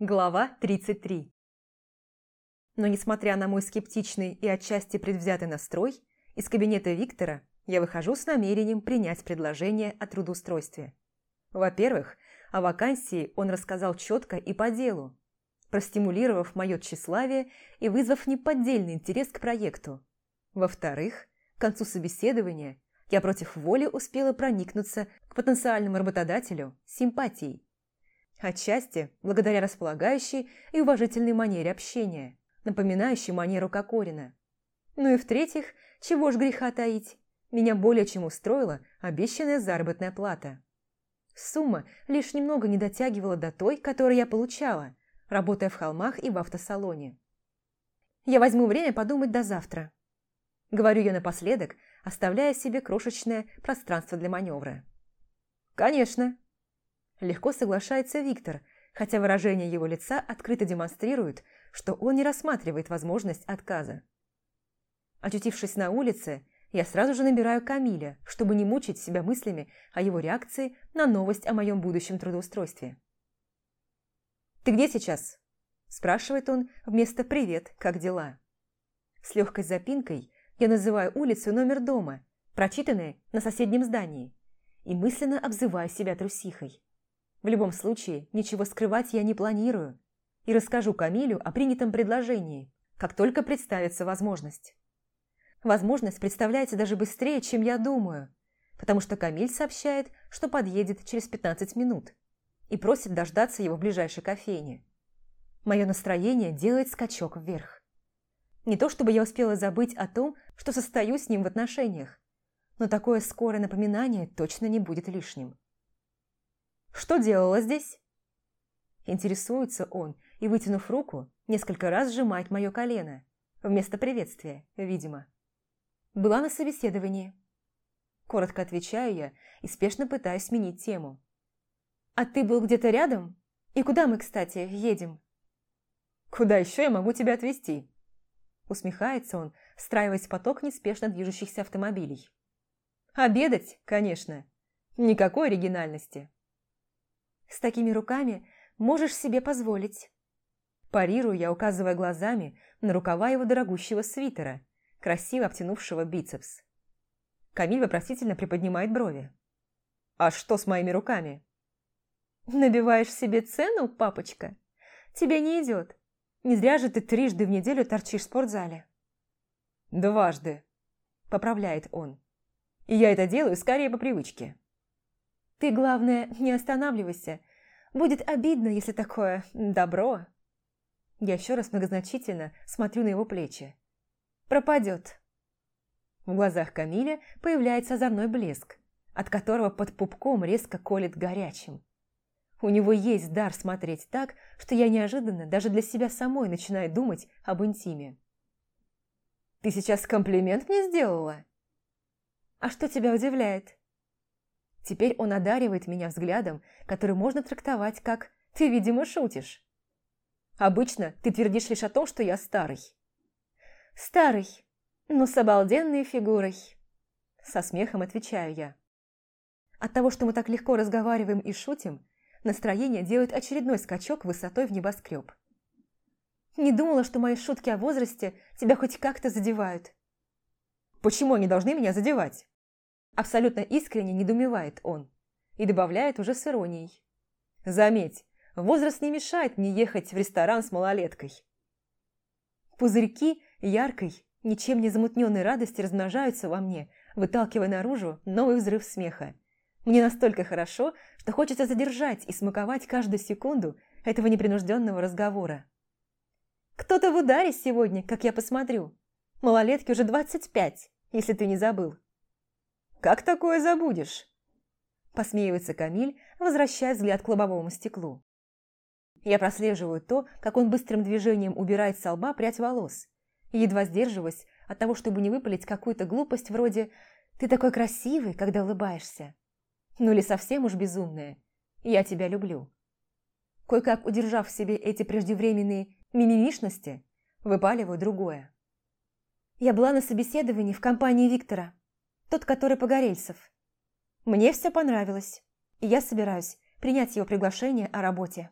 Глава 33 Но несмотря на мой скептичный и отчасти предвзятый настрой, из кабинета Виктора я выхожу с намерением принять предложение о трудоустройстве. Во-первых, о вакансии он рассказал четко и по делу, простимулировав мое тщеславие и вызвав неподдельный интерес к проекту. Во-вторых, к концу собеседования я против воли успела проникнуться к потенциальному работодателю симпатией Отчасти благодаря располагающей и уважительной манере общения, напоминающей манеру Кокорина. Ну и в-третьих, чего ж греха таить, меня более чем устроила обещанная заработная плата. Сумма лишь немного не дотягивала до той, которую я получала, работая в холмах и в автосалоне. Я возьму время подумать до завтра. Говорю я напоследок, оставляя себе крошечное пространство для маневра. «Конечно», Легко соглашается Виктор, хотя выражение его лица открыто демонстрирует, что он не рассматривает возможность отказа. Очутившись на улице, я сразу же набираю Камиля, чтобы не мучить себя мыслями о его реакции на новость о моем будущем трудоустройстве. «Ты где сейчас?» – спрашивает он вместо «Привет, как дела?». С легкой запинкой я называю улицу номер дома, прочитанные на соседнем здании, и мысленно обзываю себя трусихой. В любом случае, ничего скрывать я не планирую. И расскажу Камилю о принятом предложении, как только представится возможность. Возможность представляется даже быстрее, чем я думаю, потому что Камиль сообщает, что подъедет через 15 минут и просит дождаться его в ближайшей кофейне. Мое настроение делает скачок вверх. Не то чтобы я успела забыть о том, что состою с ним в отношениях, но такое скорое напоминание точно не будет лишним. Что делала здесь?» Интересуется он и, вытянув руку, несколько раз сжимает мое колено. Вместо приветствия, видимо. «Была на собеседовании». Коротко отвечаю я и спешно пытаюсь сменить тему. «А ты был где-то рядом? И куда мы, кстати, едем?» «Куда еще я могу тебя отвезти?» Усмехается он, встраиваясь в поток неспешно движущихся автомобилей. «Обедать, конечно. Никакой оригинальности. С такими руками можешь себе позволить. Парирую я, указывая глазами на рукава его дорогущего свитера, красиво обтянувшего бицепс. Камиль вопросительно приподнимает брови. «А что с моими руками?» «Набиваешь себе цену, папочка? Тебе не идет. Не зря же ты трижды в неделю торчишь в спортзале». «Дважды», – поправляет он. «И я это делаю скорее по привычке». Ты, главное, не останавливайся. Будет обидно, если такое добро. Я еще раз многозначительно смотрю на его плечи. Пропадет. В глазах Камиля появляется озорной блеск, от которого под пупком резко колет горячим. У него есть дар смотреть так, что я неожиданно даже для себя самой начинаю думать об интиме. «Ты сейчас комплимент мне сделала?» «А что тебя удивляет?» Теперь он одаривает меня взглядом, который можно трактовать как «ты, видимо, шутишь». Обычно ты твердишь лишь о том, что я старый. Старый, но с обалденной фигурой. Со смехом отвечаю я. От того, что мы так легко разговариваем и шутим, настроение делает очередной скачок высотой в небоскреб. Не думала, что мои шутки о возрасте тебя хоть как-то задевают. Почему они должны меня задевать? Абсолютно искренне недумевает он и добавляет уже с иронией. Заметь, возраст не мешает мне ехать в ресторан с малолеткой. Пузырьки яркой, ничем не замутненной радости размножаются во мне, выталкивая наружу новый взрыв смеха. Мне настолько хорошо, что хочется задержать и смаковать каждую секунду этого непринужденного разговора. Кто-то в ударе сегодня, как я посмотрю. Малолетки уже двадцать пять, если ты не забыл. Как такое забудешь?» Посмеивается Камиль, возвращая взгляд к лобовому стеклу. Я прослеживаю то, как он быстрым движением убирает с лба прядь волос, едва сдерживаясь от того, чтобы не выпалить какую-то глупость вроде «ты такой красивый, когда улыбаешься». Ну или совсем уж безумная «я тебя люблю». Кое-как удержав в себе эти преждевременные мимимишности, выпаливаю другое. Я была на собеседовании в компании Виктора. Тот, который Погорельцев. Мне все понравилось, и я собираюсь принять его приглашение о работе.